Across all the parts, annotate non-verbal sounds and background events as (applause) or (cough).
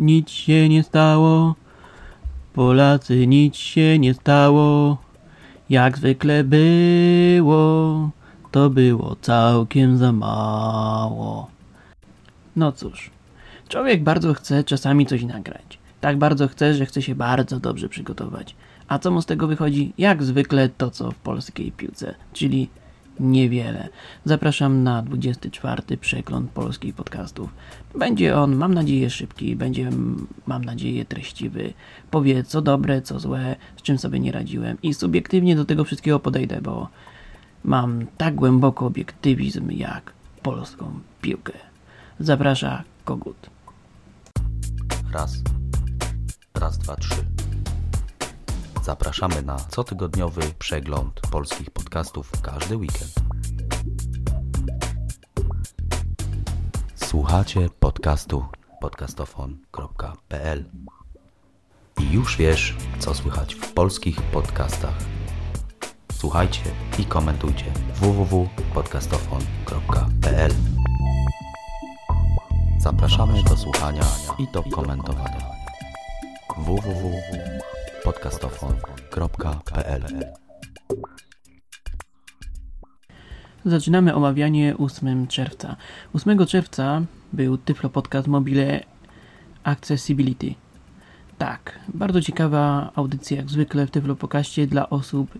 Nic się nie stało. Polacy, nic się nie stało. Jak zwykle było, to było całkiem za mało. No cóż, człowiek bardzo chce czasami coś nagrać. Tak bardzo chce, że chce się bardzo dobrze przygotować. A co mu z tego wychodzi? Jak zwykle to, co w polskiej piłce, czyli niewiele. Zapraszam na 24. przegląd polskich podcastów. Będzie on, mam nadzieję, szybki, będzie, mam nadzieję, treściwy. Powie, co dobre, co złe, z czym sobie nie radziłem. I subiektywnie do tego wszystkiego podejdę, bo mam tak głęboko obiektywizm jak polską piłkę. Zaprasza Kogut. Raz. Raz, dwa, trzy. Zapraszamy na cotygodniowy przegląd polskich podcastów każdy weekend. Słuchacie podcastu podcastofon.pl i już wiesz, co słychać w polskich podcastach. Słuchajcie i komentujcie www.podcastofon.pl Zapraszamy do słuchania i do komentowania www.podcastofon.pl Zaczynamy omawianie 8 czerwca. 8 czerwca był Tyflo Podcast Mobile Accessibility. Tak, bardzo ciekawa audycja jak zwykle w Tyflo Podcaście dla osób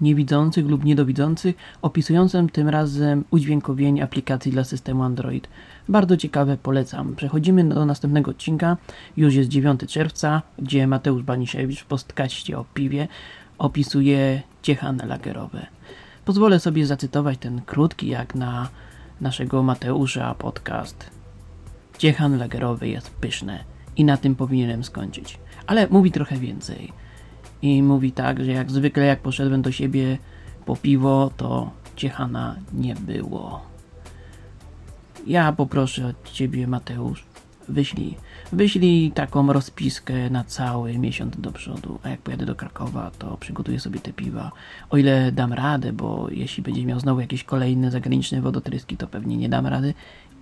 niewidzących lub niedowidzących, opisującym tym razem udźwiękowienie aplikacji dla systemu Android. Bardzo ciekawe, polecam. Przechodzimy do następnego odcinka, już jest 9 czerwca, gdzie Mateusz Banisiewicz w postkaście o piwie opisuje ciechane lagerowe. Pozwolę sobie zacytować ten krótki, jak na naszego Mateusza podcast. Ciechan lagerowy jest pyszne i na tym powinienem skończyć. Ale mówi trochę więcej i mówi tak, że jak zwykle jak poszedłem do siebie po piwo, to Ciechana nie było. Ja poproszę od Ciebie, Mateusz, wyślij, wyślij taką rozpiskę na cały miesiąc do przodu, a jak pojadę do Krakowa, to przygotuję sobie te piwa. O ile dam radę, bo jeśli będzie miał znowu jakieś kolejne zagraniczne wodotryski, to pewnie nie dam rady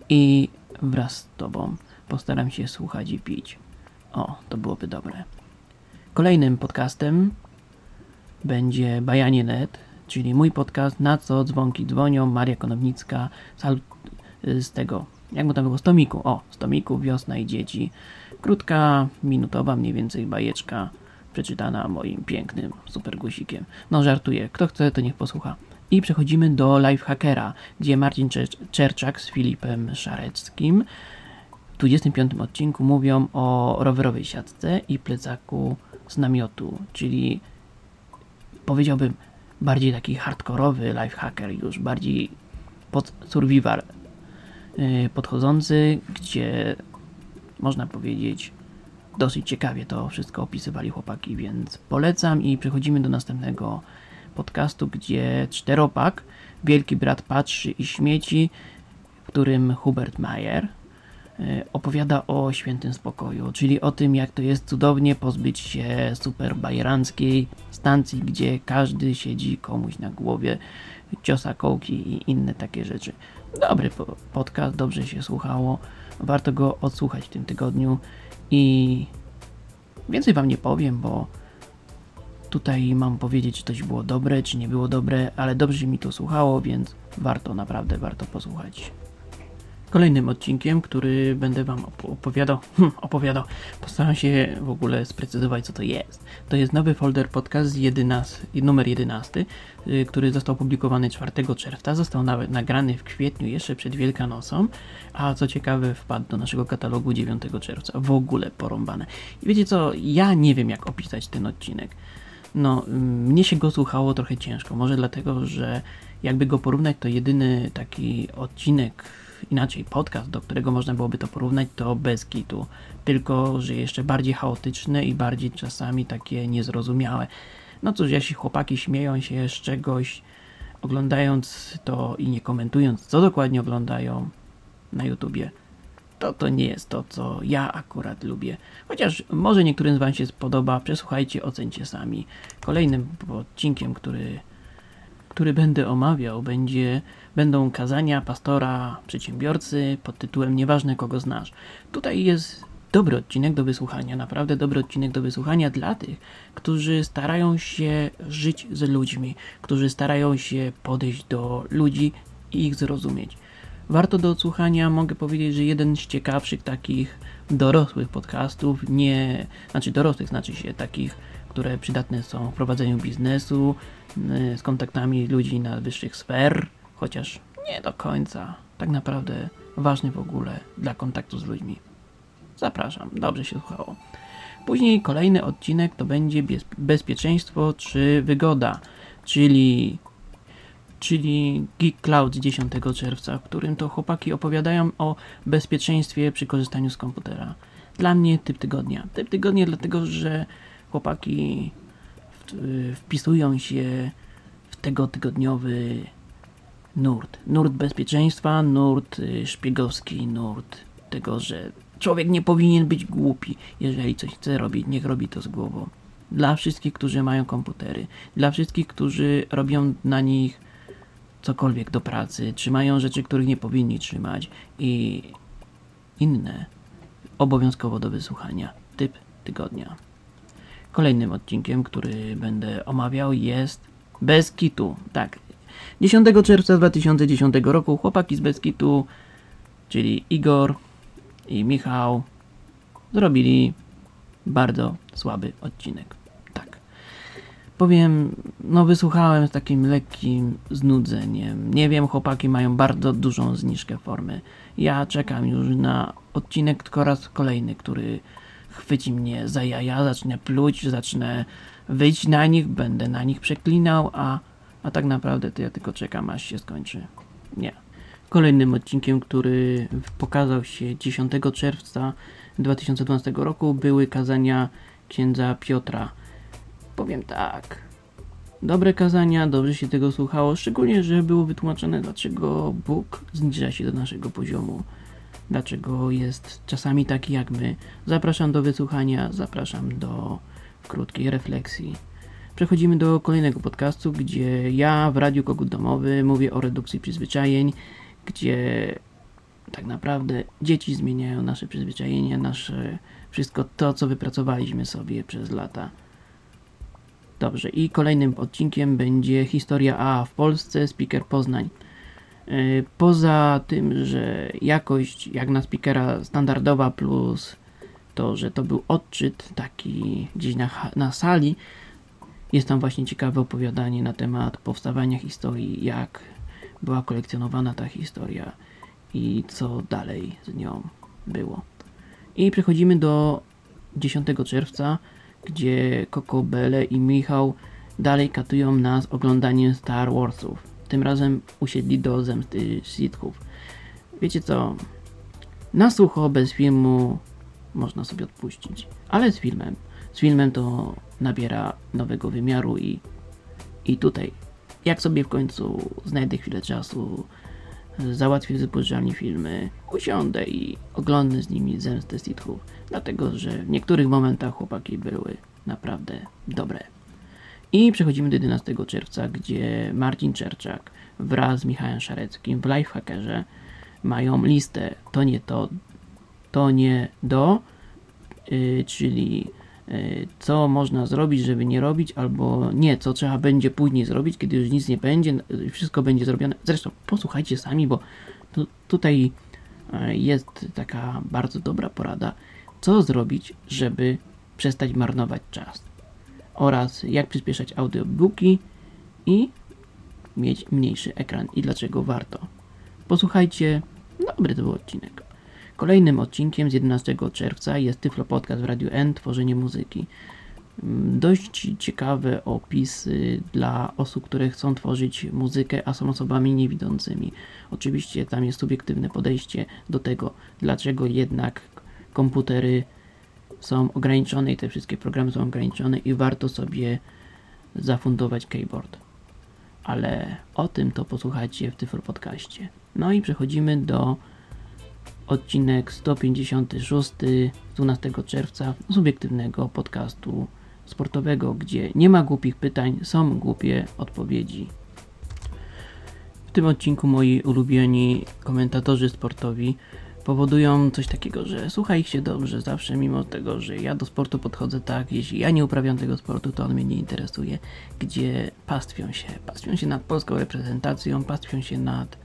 i wraz z Tobą postaram się słuchać i pić. O, to byłoby dobre. Kolejnym podcastem będzie Bajanie.net, czyli mój podcast Na co dzwonki dzwonią, Maria Konownicka z, z tego, jak mu tam było, Stomiku, o, Stomiku, Wiosna i Dzieci. Krótka, minutowa mniej więcej bajeczka przeczytana moim pięknym super guzikiem. No żartuję, kto chce to niech posłucha. I przechodzimy do Lifehackera, gdzie Marcin Czerczak z Filipem Szareckim 25 odcinku mówią o rowerowej siatce i plecaku z namiotu, czyli powiedziałbym bardziej taki hardkorowy lifehacker już, bardziej pod survival y, podchodzący, gdzie można powiedzieć dosyć ciekawie to wszystko opisywali chłopaki, więc polecam i przechodzimy do następnego podcastu, gdzie czteropak, wielki brat patrzy i śmieci, w którym Hubert Mayer, opowiada o świętym spokoju, czyli o tym, jak to jest cudownie pozbyć się super bajeranckiej stacji, gdzie każdy siedzi komuś na głowie, ciosa kołki i inne takie rzeczy. Dobry podcast, dobrze się słuchało, warto go odsłuchać w tym tygodniu i więcej wam nie powiem, bo tutaj mam powiedzieć, czy coś było dobre, czy nie było dobre, ale dobrze mi to słuchało, więc warto, naprawdę warto posłuchać. Kolejnym odcinkiem, który będę Wam opowiadał, (laughs) hm, opowiadał, postaram się w ogóle sprecyzować, co to jest. To jest nowy folder podcast 11, numer 11, y, który został opublikowany 4 czerwca. Został nawet nagrany w kwietniu, jeszcze przed Wielkanocą, a co ciekawe, wpadł do naszego katalogu 9 czerwca. W ogóle porąbane. I wiecie co, ja nie wiem, jak opisać ten odcinek. No, mm, mnie się go słuchało trochę ciężko. Może dlatego, że jakby go porównać, to jedyny taki odcinek inaczej podcast, do którego można byłoby to porównać, to bez kitu. Tylko, że jeszcze bardziej chaotyczne i bardziej czasami takie niezrozumiałe. No cóż, jeśli chłopaki śmieją się z czegoś, oglądając to i nie komentując, co dokładnie oglądają na YouTubie, to to nie jest to, co ja akurat lubię. Chociaż może niektórym z Wam się spodoba, przesłuchajcie, ocencie sami. Kolejnym odcinkiem, który który będę omawiał, będzie, będą kazania pastora przedsiębiorcy pod tytułem Nieważne kogo znasz. Tutaj jest dobry odcinek do wysłuchania, naprawdę dobry odcinek do wysłuchania dla tych, którzy starają się żyć z ludźmi, którzy starają się podejść do ludzi i ich zrozumieć. Warto do odsłuchania, mogę powiedzieć, że jeden z ciekawszych takich dorosłych podcastów, nie, znaczy dorosłych, znaczy się takich, które przydatne są w prowadzeniu biznesu, z kontaktami ludzi na wyższych sfer, chociaż nie do końca, tak naprawdę ważny w ogóle dla kontaktu z ludźmi. Zapraszam, dobrze się słuchało. Później kolejny odcinek to będzie bezpieczeństwo czy wygoda, czyli czyli Geek Cloud z 10 czerwca, w którym to chłopaki opowiadają o bezpieczeństwie przy korzystaniu z komputera. Dla mnie typ tygodnia. Typ tygodnia dlatego, że chłopaki wpisują się w tego tygodniowy nurt. Nurt bezpieczeństwa, nurt y, szpiegowski, nurt tego, że człowiek nie powinien być głupi. Jeżeli coś chce robić, niech robi to z głową. Dla wszystkich, którzy mają komputery, dla wszystkich, którzy robią na nich cokolwiek do pracy, trzymają rzeczy, których nie powinni trzymać i inne obowiązkowo do wysłuchania. Typ tygodnia. Kolejnym odcinkiem, który będę omawiał jest Bez Kitu. Tak. 10 czerwca 2010 roku chłopaki z Bez Kitu, czyli Igor i Michał, zrobili bardzo słaby odcinek. Tak. Powiem, no wysłuchałem z takim lekkim znudzeniem. Nie wiem, chłopaki mają bardzo dużą zniżkę formy. Ja czekam już na odcinek tylko raz kolejny, który chwyci mnie za jaja, zacznę pluć, zacznę wyjść na nich, będę na nich przeklinał, a, a tak naprawdę to ja tylko czekam, aż się skończy. Nie. Kolejnym odcinkiem, który pokazał się 10 czerwca 2012 roku były kazania księdza Piotra. Powiem tak. Dobre kazania, dobrze się tego słuchało, szczególnie, że było wytłumaczone, dlaczego Bóg zniża się do naszego poziomu dlaczego jest czasami taki jak my. Zapraszam do wysłuchania, zapraszam do krótkiej refleksji. Przechodzimy do kolejnego podcastu, gdzie ja w Radiu Kogut Domowy mówię o redukcji przyzwyczajeń, gdzie tak naprawdę dzieci zmieniają nasze przyzwyczajenia, nasze wszystko to, co wypracowaliśmy sobie przez lata. Dobrze, i kolejnym odcinkiem będzie historia A w Polsce, speaker Poznań. E, poza tym, że jakość jak na speakera standardowa plus to, że to był odczyt taki gdzieś na, na sali, jest tam właśnie ciekawe opowiadanie na temat powstawania historii, jak była kolekcjonowana ta historia i co dalej z nią było. I przechodzimy do 10 czerwca, gdzie Coco Bele i Michał dalej katują nas oglądaniem Star Warsów tym razem usiedli do zemsty Sithów. Wiecie co? Na sucho, bez filmu można sobie odpuścić. Ale z filmem. Z filmem to nabiera nowego wymiaru i, i tutaj, jak sobie w końcu znajdę chwilę czasu, załatwię wypożyczalni filmy, usiądę i oglądnę z nimi zemstę Sithów. Dlatego, że w niektórych momentach chłopaki były naprawdę dobre. I przechodzimy do 11 czerwca, gdzie Marcin Czerczak wraz z Michałem Szareckim w Lifehackerze mają listę to nie to, to nie do, yy, czyli yy, co można zrobić, żeby nie robić, albo nie, co trzeba będzie później zrobić, kiedy już nic nie będzie, yy, wszystko będzie zrobione. Zresztą posłuchajcie sami, bo tu, tutaj yy, jest taka bardzo dobra porada, co zrobić, żeby przestać marnować czas oraz jak przyspieszać audiobooki i mieć mniejszy ekran i dlaczego warto. Posłuchajcie, dobry to był odcinek. Kolejnym odcinkiem z 11 czerwca jest Tyflo Podcast w Radiu N, tworzenie muzyki. Mm, dość ciekawe opisy dla osób, które chcą tworzyć muzykę, a są osobami niewidzącymi. Oczywiście tam jest subiektywne podejście do tego, dlaczego jednak komputery są ograniczone i te wszystkie programy są ograniczone i warto sobie zafundować keyboard. Ale o tym to posłuchajcie w Tyflo Podcaście. No i przechodzimy do odcinek 156 12 czerwca subiektywnego podcastu sportowego, gdzie nie ma głupich pytań, są głupie odpowiedzi. W tym odcinku moi ulubieni komentatorzy sportowi powodują coś takiego, że słucha ich się dobrze zawsze, mimo tego, że ja do sportu podchodzę tak, jeśli ja nie uprawiam tego sportu, to on mnie nie interesuje, gdzie pastwią się, pastwią się nad polską reprezentacją, pastwią się nad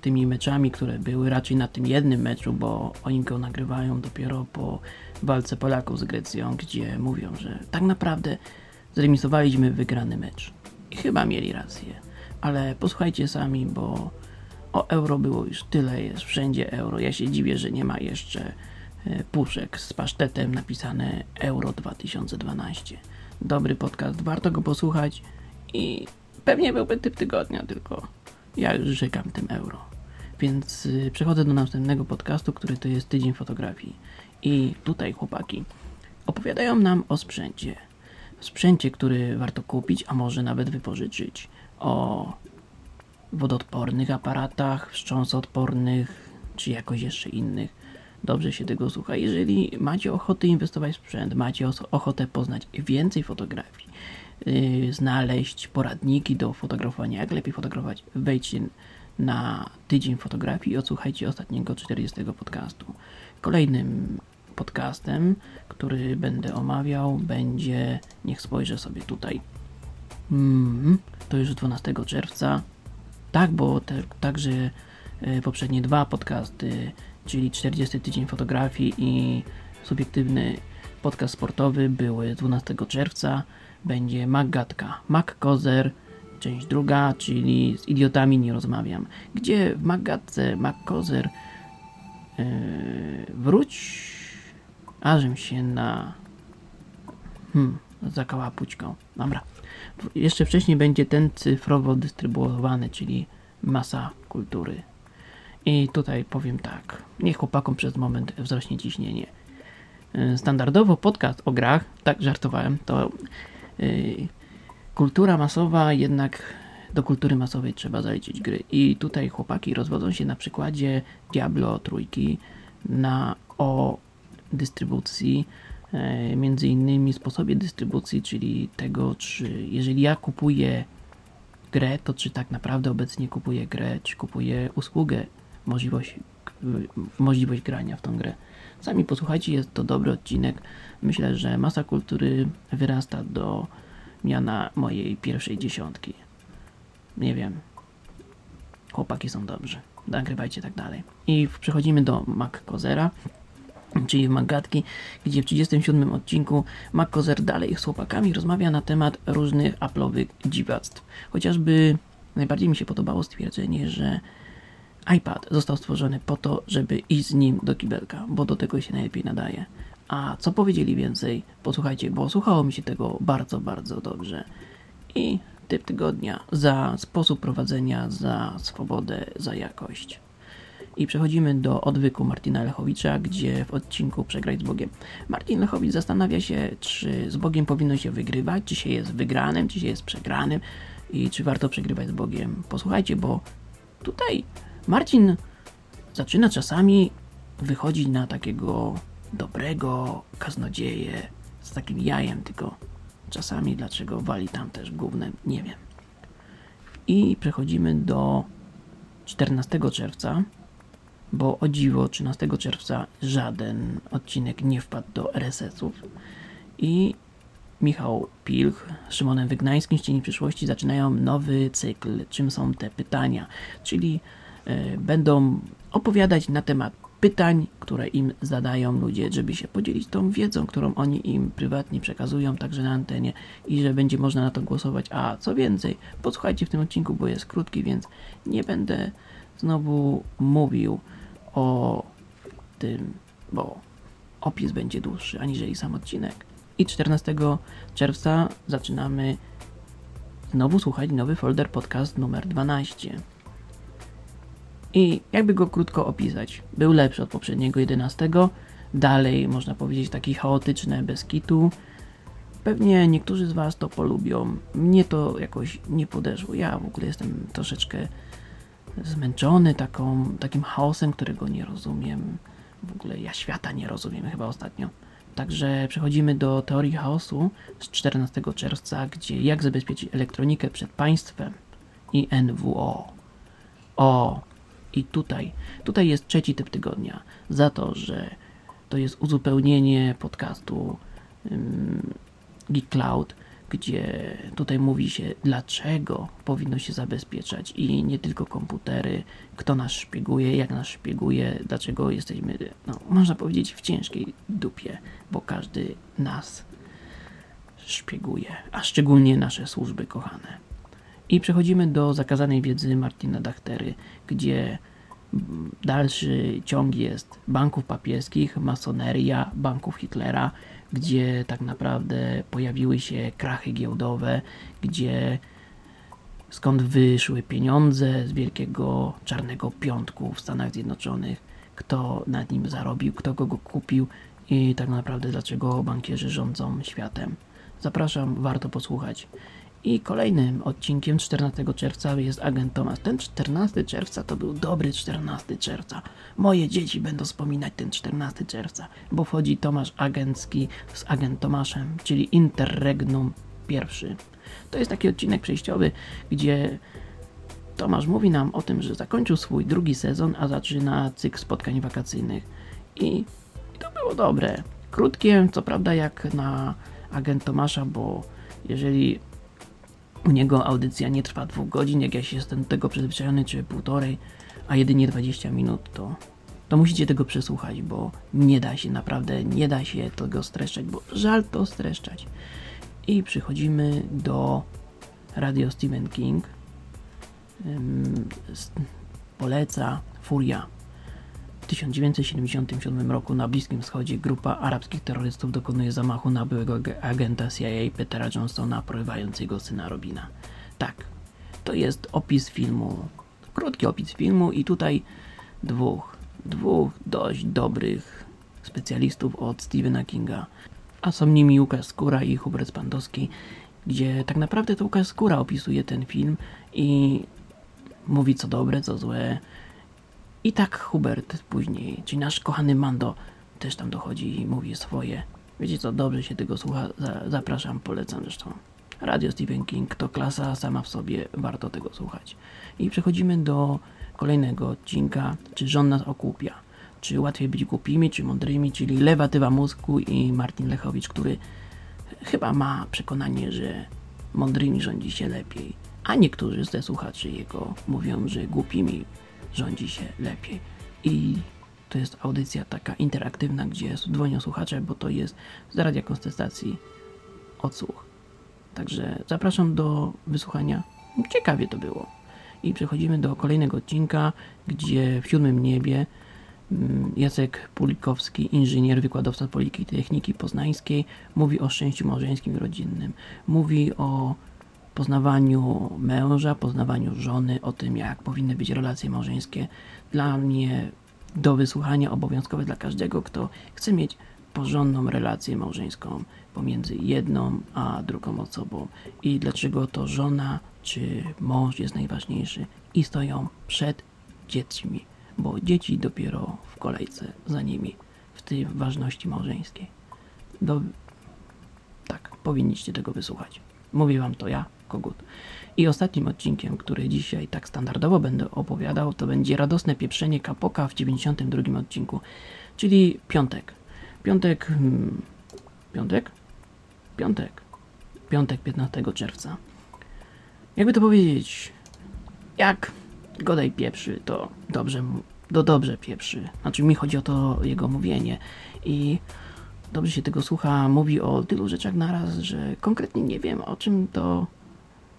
tymi meczami, które były raczej na tym jednym meczu, bo oni go nagrywają dopiero po walce Polaków z Grecją, gdzie mówią, że tak naprawdę zremisowaliśmy wygrany mecz. I chyba mieli rację. Ale posłuchajcie sami, bo o euro było już tyle, jest wszędzie euro. Ja się dziwię, że nie ma jeszcze e, puszek z pasztetem napisane Euro 2012. Dobry podcast, warto go posłuchać i pewnie byłby typ tygodnia, tylko ja już żykam tym euro. Więc y, przechodzę do następnego podcastu, który to jest Tydzień Fotografii. I tutaj chłopaki opowiadają nam o sprzęcie. Sprzęcie, który warto kupić, a może nawet wypożyczyć. O wodoodpornych aparatach, wstrząsodpornych, czy jakoś jeszcze innych. Dobrze się tego słucha. Jeżeli macie ochotę inwestować w sprzęt, macie ochotę poznać więcej fotografii, yy, znaleźć poradniki do fotografowania, jak lepiej fotografować, wejdźcie na tydzień fotografii i odsłuchajcie ostatniego 40 podcastu. Kolejnym podcastem, który będę omawiał, będzie, niech spojrzę sobie tutaj, mm, to już 12 czerwca. Tak, bo te, także e, poprzednie dwa podcasty, czyli 40 tydzień fotografii i subiektywny podcast sportowy były 12 czerwca. Będzie Maggatka, Kozer, część druga, czyli z idiotami nie rozmawiam, gdzie w Maggatce Kozer yy, wróć, ażem się na hmm, zakała pućką. Dobra. Jeszcze wcześniej będzie ten cyfrowo dystrybuowany, czyli masa kultury. I tutaj powiem tak, niech chłopakom przez moment wzrośnie ciśnienie. Y, standardowo podcast o grach, tak żartowałem, to yy, kultura masowa jednak do kultury masowej trzeba zaliczyć gry. I tutaj chłopaki rozwodzą się na przykładzie Diablo trójki na o dystrybucji E, między innymi sposobie dystrybucji, czyli tego, czy jeżeli ja kupuję grę, to czy tak naprawdę obecnie kupuję grę, czy kupuję usługę, możliwość, możliwość grania w tą grę. Sami posłuchajcie, jest to dobry odcinek. Myślę, że masa kultury wyrasta do miana mojej pierwszej dziesiątki. Nie wiem. Chłopaki są dobrzy. Nagrywajcie tak dalej. I przechodzimy do Mac Kozera czyli w Magatki, gdzie w 37 odcinku MacCozer dalej z chłopakami rozmawia na temat różnych Apple'owych dziwactw. Chociażby najbardziej mi się podobało stwierdzenie, że iPad został stworzony po to, żeby iść z nim do kibelka, bo do tego się najlepiej nadaje. A co powiedzieli więcej? Posłuchajcie, bo słuchało mi się tego bardzo, bardzo dobrze. I typ tygodnia za sposób prowadzenia, za swobodę, za jakość. I przechodzimy do odwyku Martina Lechowicza, gdzie w odcinku Przegrać z Bogiem. Martin Lechowicz zastanawia się, czy z Bogiem powinno się wygrywać, czy się jest wygranym, czy się jest przegranym i czy warto przegrywać z Bogiem. Posłuchajcie, bo tutaj Marcin zaczyna czasami wychodzić na takiego dobrego kaznodzieję z takim jajem, tylko czasami dlaczego wali tam też głównym, nie wiem. I przechodzimy do 14 czerwca, bo o dziwo 13 czerwca żaden odcinek nie wpadł do RSS-ów i Michał Pilch z Szymonem Wygnańskim z Cieni Przyszłości zaczynają nowy cykl, czym są te pytania, czyli y, będą opowiadać na temat pytań, które im zadają ludzie, żeby się podzielić tą wiedzą, którą oni im prywatnie przekazują, także na antenie i że będzie można na to głosować. A co więcej, posłuchajcie w tym odcinku, bo jest krótki, więc nie będę znowu mówił o tym, bo opis będzie dłuższy aniżeli sam odcinek. I 14 czerwca zaczynamy znowu słuchać nowy folder podcast numer 12. I jakby go krótko opisać, był lepszy od poprzedniego 11. Dalej, można powiedzieć, taki chaotyczny, bez kitu. Pewnie niektórzy z Was to polubią. Mnie to jakoś nie podeszło. Ja w ogóle jestem troszeczkę zmęczony taką, takim chaosem, którego nie rozumiem. W ogóle ja świata nie rozumiem chyba ostatnio. Także przechodzimy do teorii chaosu z 14 czerwca, gdzie jak zabezpieczyć elektronikę przed państwem i NWO. O, I tutaj, tutaj jest trzeci typ tygodnia. Za to, że to jest uzupełnienie podcastu um, Geek Cloud, gdzie tutaj mówi się, dlaczego powinno się zabezpieczać i nie tylko komputery, kto nas szpieguje, jak nas szpieguje, dlaczego jesteśmy, no, można powiedzieć, w ciężkiej dupie, bo każdy nas szpieguje, a szczególnie nasze służby kochane. I przechodzimy do zakazanej wiedzy Martina Dachtery, gdzie dalszy ciąg jest banków papieskich, masoneria, banków Hitlera, gdzie tak naprawdę pojawiły się krachy giełdowe, gdzie skąd wyszły pieniądze z wielkiego czarnego piątku w Stanach Zjednoczonych, kto nad nim zarobił, kto go kupił i tak naprawdę dlaczego bankierzy rządzą światem. Zapraszam, warto posłuchać. I kolejnym odcinkiem 14 czerwca jest Agent Tomasz. Ten 14 czerwca to był dobry 14 czerwca. Moje dzieci będą wspominać ten 14 czerwca, bo wchodzi Tomasz Agencki z Agent Tomaszem, czyli Interregnum pierwszy. To jest taki odcinek przejściowy, gdzie Tomasz mówi nam o tym, że zakończył swój drugi sezon, a zaczyna cykl spotkań wakacyjnych. I, i to było dobre. Krótkie, co prawda jak na Agent Tomasza, bo jeżeli u niego audycja nie trwa dwóch godzin, jak ja się jestem do tego przyzwyczajony, czy półtorej, a jedynie 20 minut, to, to musicie tego przesłuchać, bo nie da się, naprawdę nie da się tego streszczać, bo żal to streszczać. I przychodzimy do Radio Stephen King. Poleca Furia 1977 roku na Bliskim Wschodzie grupa arabskich terrorystów dokonuje zamachu na byłego agenta CIA Petera Johnsona, porywając jego syna Robina. Tak, to jest opis filmu, krótki opis filmu i tutaj dwóch, dwóch dość dobrych specjalistów od Stephena Kinga, a są nimi Łukasz Skóra i Hubert Spandowski, gdzie tak naprawdę to Łukasz Skóra opisuje ten film i mówi co dobre, co złe, i tak Hubert później, czyli nasz kochany Mando, też tam dochodzi i mówi swoje. Wiecie co, dobrze się tego słucha, zapraszam, polecam zresztą. Radio Stephen King to klasa sama w sobie, warto tego słuchać. I przechodzimy do kolejnego odcinka, czy żon nas okupia. Czy łatwiej być głupimi, czy mądrymi, czyli Lewatywa Mózgu i Martin Lechowicz, który chyba ma przekonanie, że mądrymi rządzi się lepiej. A niektórzy ze słuchaczy jego mówią, że głupimi rządzi się lepiej. I to jest audycja taka interaktywna, gdzie dzwonią słuchacze, bo to jest z radia kontestacji odsłuch. Także zapraszam do wysłuchania. Ciekawie to było. I przechodzimy do kolejnego odcinka, gdzie w siódmym niebie mm, Jacek Pulikowski, inżynier, wykładowca Politechniki Poznańskiej, mówi o szczęściu małżeńskim i rodzinnym. Mówi o poznawaniu męża, poznawaniu żony, o tym, jak powinny być relacje małżeńskie. Dla mnie do wysłuchania obowiązkowe dla każdego, kto chce mieć porządną relację małżeńską pomiędzy jedną a drugą osobą i dlaczego to żona czy mąż jest najważniejszy i stoją przed dziećmi, bo dzieci dopiero w kolejce za nimi w tej ważności małżeńskiej. Do... Tak, powinniście tego wysłuchać. Mówię wam to ja, Kogut. I ostatnim odcinkiem, który dzisiaj tak standardowo będę opowiadał, to będzie radosne pieprzenie kapoka w 92 odcinku, czyli piątek. Piątek. Hmm, piątek? Piątek. Piątek 15 czerwca. Jakby to powiedzieć, jak godaj pieprzy, to dobrze, to dobrze pieprzy. Znaczy mi chodzi o to jego mówienie i dobrze się tego słucha, mówi o tylu rzeczach naraz, że konkretnie nie wiem o czym to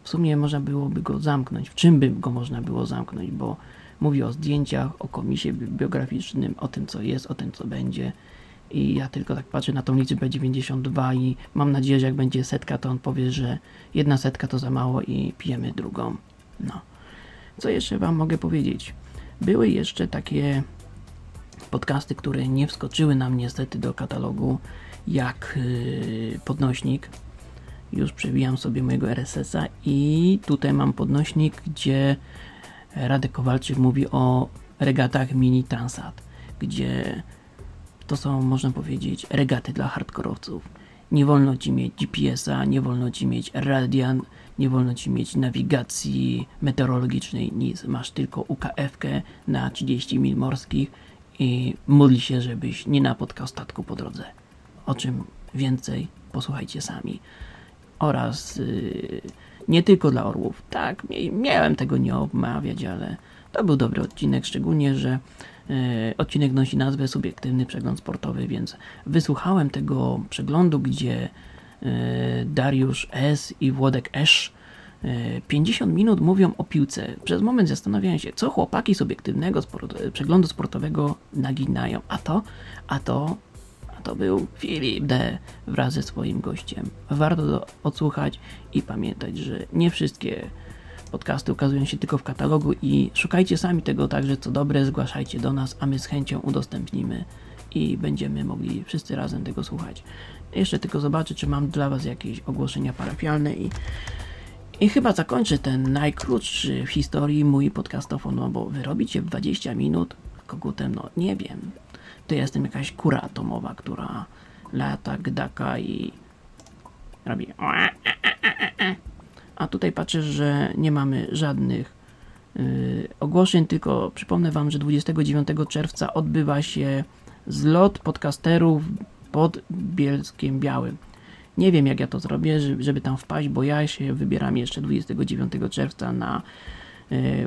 w sumie można byłoby go zamknąć. W czym by go można było zamknąć? Bo mówi o zdjęciach, o komisie biograficznym, o tym co jest, o tym co będzie. I ja tylko tak patrzę na tą liczbę 92 i mam nadzieję, że jak będzie setka, to on powie, że jedna setka to za mało i pijemy drugą. No. Co jeszcze Wam mogę powiedzieć? Były jeszcze takie podcasty, które nie wskoczyły nam niestety do katalogu, jak yy, podnośnik już przewijam sobie mojego RSS-a i tutaj mam podnośnik, gdzie Radek Kowalczyk mówi o regatach Mini Transat, gdzie to są, można powiedzieć, regaty dla hardkorowców. Nie wolno ci mieć GPS-a, nie wolno ci mieć radia, nie wolno ci mieć nawigacji meteorologicznej, nic. Masz tylko UKF-kę na 30 mil morskich i módl się, żebyś nie napotkał statku po drodze. O czym więcej posłuchajcie sami. Oraz yy, nie tylko dla orłów. Tak, miałem tego nie omawiać, ale to był dobry odcinek, szczególnie, że yy, odcinek nosi nazwę Subiektywny Przegląd Sportowy, więc wysłuchałem tego przeglądu, gdzie yy, Dariusz S. i Włodek Esz 50 minut mówią o piłce. Przez moment zastanawiałem się, co chłopaki subiektywnego sport, przeglądu sportowego naginają. A to, a to to był Filip D. wraz ze swoim gościem. Warto to odsłuchać i pamiętać, że nie wszystkie podcasty ukazują się tylko w katalogu i szukajcie sami tego także co dobre, zgłaszajcie do nas, a my z chęcią udostępnimy i będziemy mogli wszyscy razem tego słuchać. Jeszcze tylko zobaczę, czy mam dla Was jakieś ogłoszenia parafialne i, i chyba zakończę ten najkrótszy w historii mój podcastofon, no bo wyrobić się w 20 minut kogutem, no nie wiem to jestem jakaś kura atomowa, która lata, gdaka i robi a tutaj patrzę, że nie mamy żadnych yy, ogłoszeń, tylko przypomnę Wam, że 29 czerwca odbywa się zlot podcasterów pod Bielskiem Białym. Nie wiem jak ja to zrobię, żeby tam wpaść, bo ja się wybieram jeszcze 29 czerwca na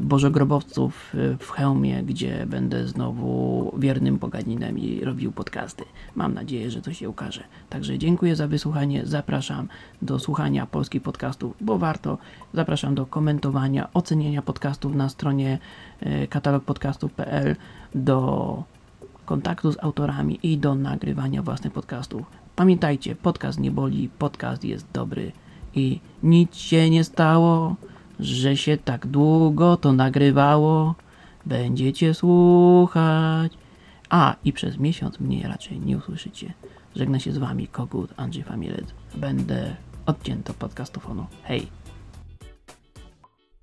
bożogrobowców y, w hełmie, gdzie będę znowu wiernym poganinem i robił podcasty. Mam nadzieję, że to się ukaże. Także dziękuję za wysłuchanie. Zapraszam do słuchania polskich podcastów, bo warto. Zapraszam do komentowania, oceniania podcastów na stronie y, katalogpodcastów.pl, do kontaktu z autorami i do nagrywania własnych podcastów. Pamiętajcie, podcast nie boli, podcast jest dobry i nic się nie stało że się tak długo to nagrywało. Będziecie słuchać. A, i przez miesiąc mnie raczej nie usłyszycie. Żegna się z wami Kogut Andrzej Familec. Będę odcięto podcastofonu. Hej!